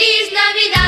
Feliz Navidad.